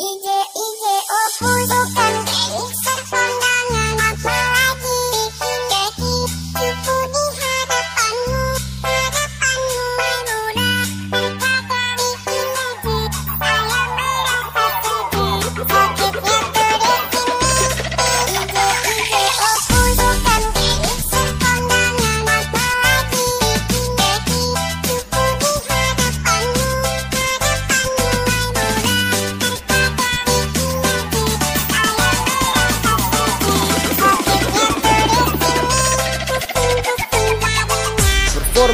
Y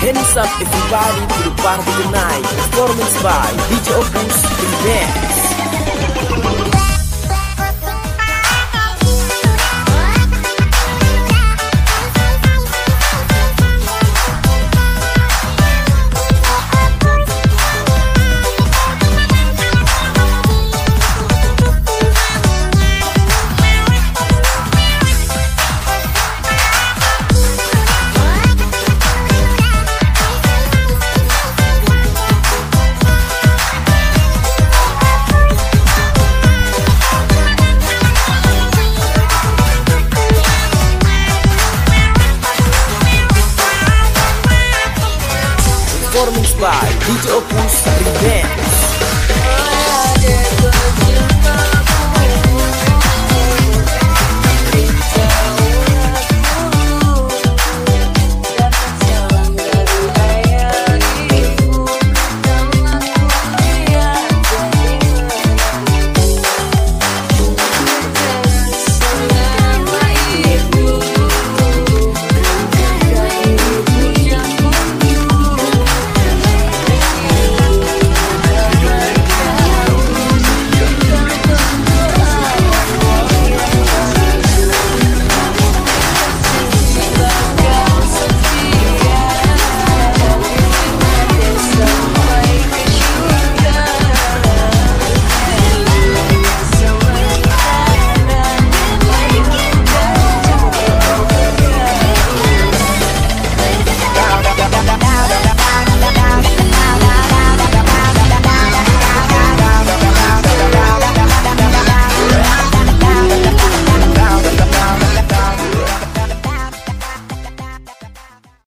Hands up everybody to the party tonight. Performance by DJ Opus Remix by DJ Opus Remix.